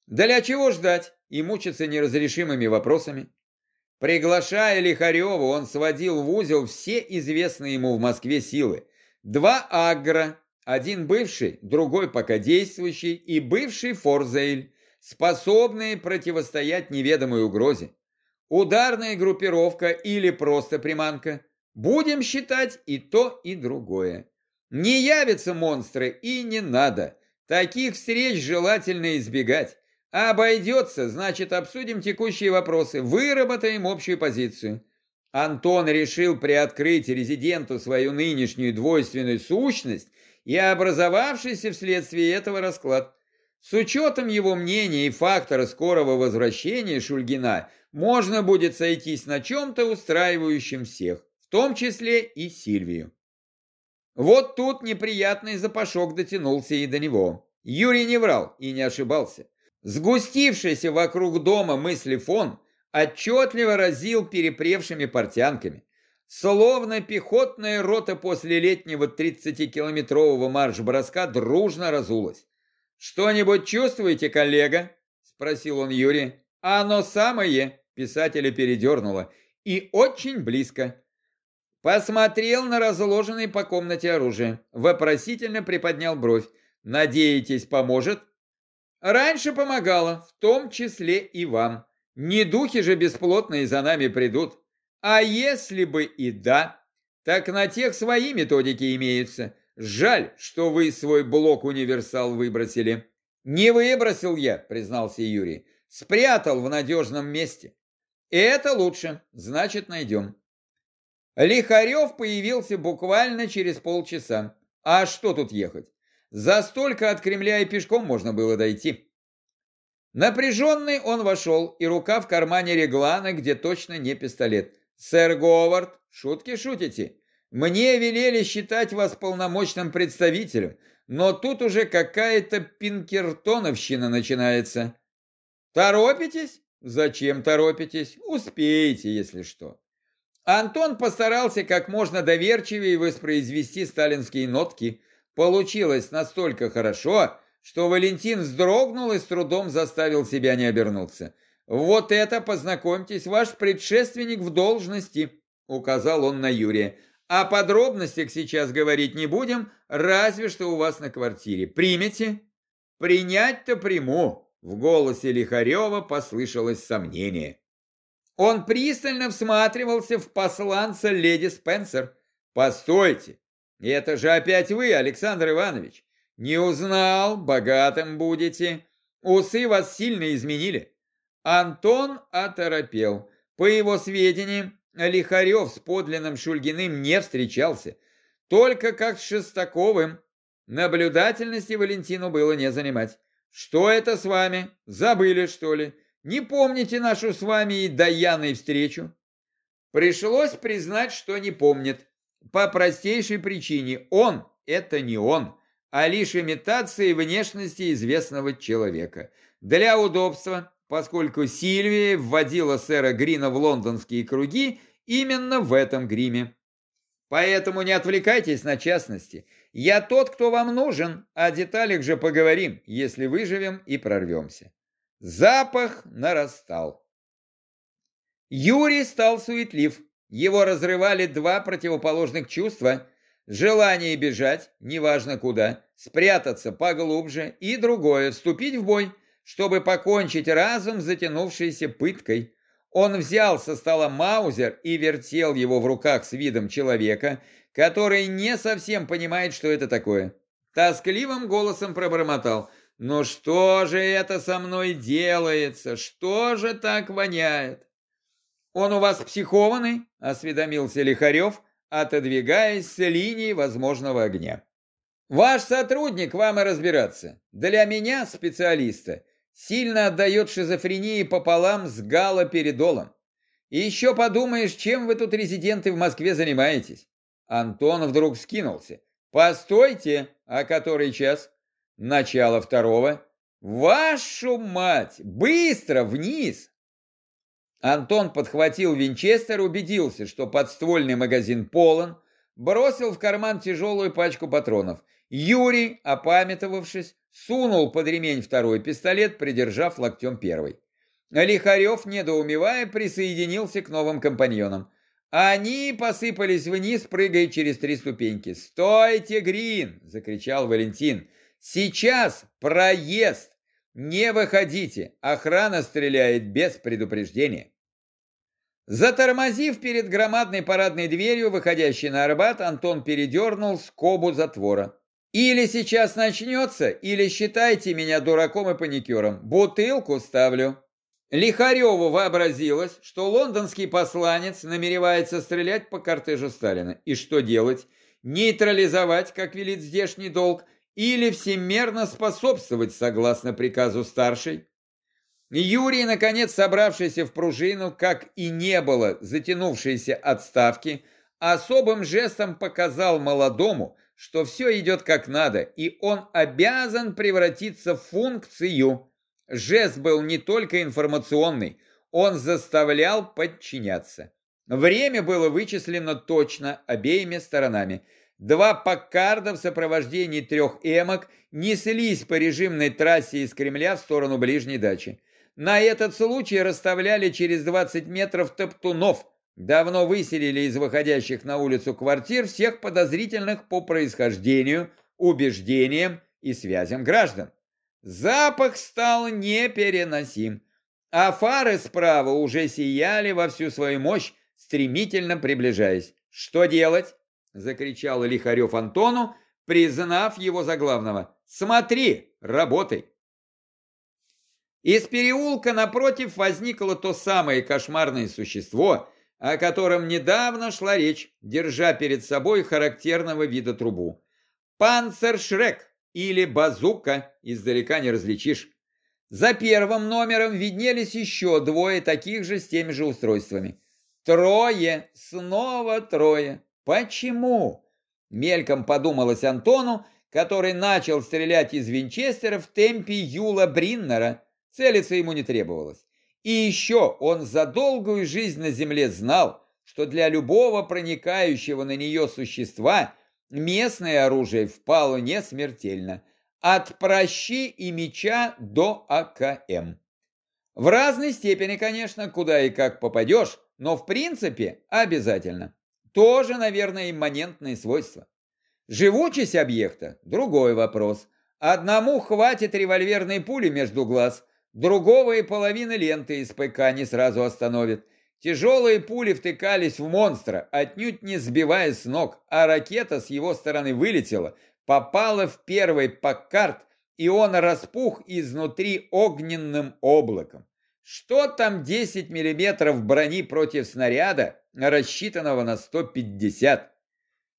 Для чего ждать и мучиться неразрешимыми вопросами? Приглашая Лихарева, он сводил в узел все известные ему в Москве силы. Два агро, один бывший, другой пока действующий, и бывший Форзейль, способные противостоять неведомой угрозе. Ударная группировка или просто приманка. Будем считать и то, и другое. Не явятся монстры и не надо. Таких встреч желательно избегать. Обойдется, значит, обсудим текущие вопросы, выработаем общую позицию. Антон решил приоткрыть резиденту свою нынешнюю двойственную сущность и образовавшийся вследствие этого расклад. С учетом его мнения и фактора скорого возвращения Шульгина можно будет сойтись на чем-то устраивающем всех, в том числе и Сильвию. Вот тут неприятный запашок дотянулся и до него. Юрий не врал и не ошибался. Сгустившийся вокруг дома мысли фон отчетливо разил перепревшими портянками. Словно пехотная рота после летнего 30-километрового марш-броска дружно разулась. «Что-нибудь чувствуете, коллега?» – спросил он Юрий. «Оно самое!» – писателя передернуло. «И очень близко». Посмотрел на разложенное по комнате оружие. Вопросительно приподнял бровь. «Надеетесь, поможет?» «Раньше помогало, в том числе и вам. Не духи же бесплотные за нами придут. А если бы и да, так на тех свои методики имеются. Жаль, что вы свой блок-универсал выбросили. Не выбросил я, признался Юрий. Спрятал в надежном месте. Это лучше, значит найдем. Лихарев появился буквально через полчаса. А что тут ехать? За столько от Кремля и пешком можно было дойти. Напряженный он вошел, и рука в кармане реглана, где точно не пистолет. «Сэр Говард, шутки шутите? Мне велели считать вас полномочным представителем, но тут уже какая-то пинкертоновщина начинается. Торопитесь? Зачем торопитесь? Успеете, если что». Антон постарался как можно доверчивее воспроизвести сталинские нотки. Получилось настолько хорошо, что Валентин вздрогнул и с трудом заставил себя не обернуться. «Вот это, познакомьтесь, ваш предшественник в должности», — указал он на Юрия. «О подробностях сейчас говорить не будем, разве что у вас на квартире. Примете?» «Принять-то приму», — в голосе Лихарева послышалось сомнение. Он пристально всматривался в посланца леди Спенсер. «Постойте, это же опять вы, Александр Иванович. Не узнал, богатым будете. Усы вас сильно изменили. Антон оторопел. По его сведениям, Лихарев с подлинным Шульгиным не встречался. Только как с Шестаковым. Наблюдательности Валентину было не занимать. Что это с вами? Забыли, что ли? Не помните нашу с вами и Даяной встречу? Пришлось признать, что не помнит. По простейшей причине. Он – это не он а лишь имитацией внешности известного человека. Для удобства, поскольку Сильвия вводила сэра Грина в лондонские круги именно в этом гриме. Поэтому не отвлекайтесь на частности. Я тот, кто вам нужен, о деталях же поговорим, если выживем и прорвемся. Запах нарастал. Юрий стал суетлив. Его разрывали два противоположных чувства – Желание бежать, неважно куда, спрятаться поглубже и другое, вступить в бой, чтобы покончить разум затянувшейся пыткой. Он взял со стола маузер и вертел его в руках с видом человека, который не совсем понимает, что это такое. Тоскливым голосом пробормотал. «Ну что же это со мной делается? Что же так воняет?» «Он у вас психованный?» — осведомился Лихарев, отодвигаясь с линии возможного огня. Ваш сотрудник вам и разбираться. Для меня, специалиста, сильно отдает шизофрении пополам с галоперидолом. И еще подумаешь, чем вы тут резиденты в Москве занимаетесь. Антон вдруг скинулся. «Постойте, а который час?» «Начало второго». «Вашу мать! Быстро, вниз!» Антон подхватил винчестер, убедился, что подствольный магазин полон, бросил в карман тяжелую пачку патронов. Юрий, опамятовавшись, сунул под ремень второй пистолет, придержав локтем первый. Лихарев, недоумевая, присоединился к новым компаньонам. Они посыпались вниз, прыгая через три ступеньки. «Стойте, Грин!» – закричал Валентин. «Сейчас проезд! Не выходите! Охрана стреляет без предупреждения!» Затормозив перед громадной парадной дверью, выходящей на Арбат, Антон передернул скобу затвора. «Или сейчас начнется, или считайте меня дураком и паникером. Бутылку ставлю!» Лихареву вообразилось, что лондонский посланец намеревается стрелять по кортежу Сталина. И что делать? Нейтрализовать, как велит здешний долг, или всемерно способствовать, согласно приказу старшей? Юрий, наконец собравшийся в пружину, как и не было затянувшейся отставки, особым жестом показал молодому, что все идет как надо, и он обязан превратиться в функцию – Жест был не только информационный, он заставлял подчиняться. Время было вычислено точно обеими сторонами. Два Паккарда в сопровождении трех эмок неслись по режимной трассе из Кремля в сторону ближней дачи. На этот случай расставляли через 20 метров топтунов. Давно выселили из выходящих на улицу квартир всех подозрительных по происхождению, убеждениям и связям граждан. Запах стал непереносим, а фары справа уже сияли во всю свою мощь, стремительно приближаясь. «Что делать?» — закричал Лихарев Антону, признав его за главного. «Смотри, работай!» Из переулка напротив возникло то самое кошмарное существо, о котором недавно шла речь, держа перед собой характерного вида трубу. Панцершрек, или базука, издалека не различишь. За первым номером виднелись еще двое таких же с теми же устройствами. Трое, снова трое. Почему? Мельком подумалось Антону, который начал стрелять из винчестера в темпе Юла Бриннера. Целиться ему не требовалось. И еще он за долгую жизнь на земле знал, что для любого проникающего на нее существа Местное оружие вполне смертельно. От прощи и меча до АКМ. В разной степени, конечно, куда и как попадешь, но в принципе обязательно. Тоже, наверное, имманентные свойства. Живучесть объекта – другой вопрос. Одному хватит револьверной пули между глаз, другого и половины ленты из ПК не сразу остановит – Тяжелые пули втыкались в монстра, отнюдь не сбивая с ног, а ракета с его стороны вылетела, попала в первый паккарт, и он распух изнутри огненным облаком. Что там 10 миллиметров брони против снаряда, рассчитанного на 150?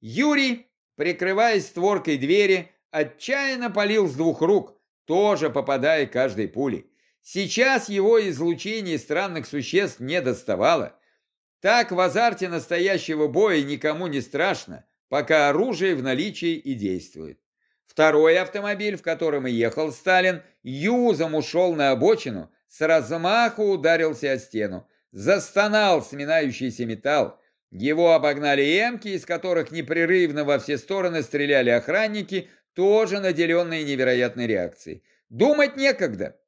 Юрий, прикрываясь створкой двери, отчаянно полил с двух рук, тоже попадая каждой пулей. Сейчас его излучение странных существ не доставало. Так в азарте настоящего боя никому не страшно, пока оружие в наличии и действует. Второй автомобиль, в котором и ехал Сталин, юзом ушел на обочину, с размаху ударился о стену, застонал сминающийся металл. Его обогнали эмки, из которых непрерывно во все стороны стреляли охранники, тоже наделенные невероятной реакцией. Думать некогда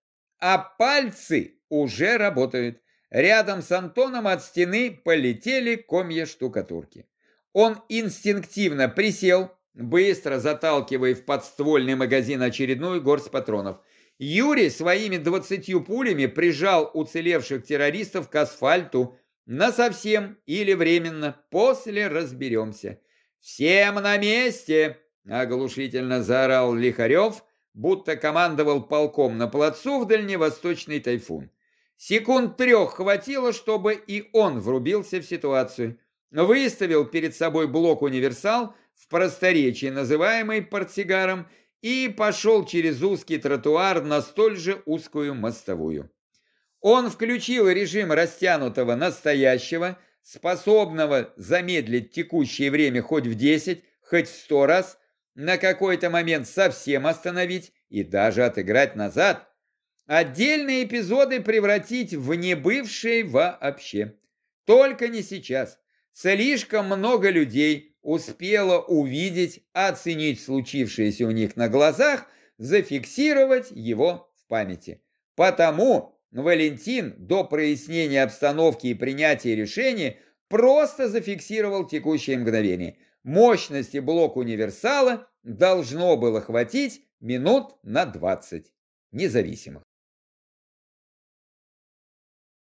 а пальцы уже работают. Рядом с Антоном от стены полетели комья штукатурки. Он инстинктивно присел, быстро заталкивая в подствольный магазин очередную горсть патронов. Юрий своими двадцатью пулями прижал уцелевших террористов к асфальту. Насовсем или временно, после разберемся. «Всем на месте!» — оглушительно заорал Лихарев, будто командовал полком на плацу в дальневосточный тайфун. Секунд трех хватило, чтобы и он врубился в ситуацию. Выставил перед собой блок-универсал в просторечии, называемый портсигаром, и пошел через узкий тротуар на столь же узкую мостовую. Он включил режим растянутого настоящего, способного замедлить текущее время хоть в 10, хоть в 100 раз, на какой-то момент совсем остановить и даже отыграть назад, отдельные эпизоды превратить в небывшие вообще. Только не сейчас. Слишком много людей успело увидеть, оценить случившееся у них на глазах, зафиксировать его в памяти. Потому Валентин до прояснения обстановки и принятия решения просто зафиксировал текущее мгновение. Мощности блок универсала должно было хватить минут на 20 независимых.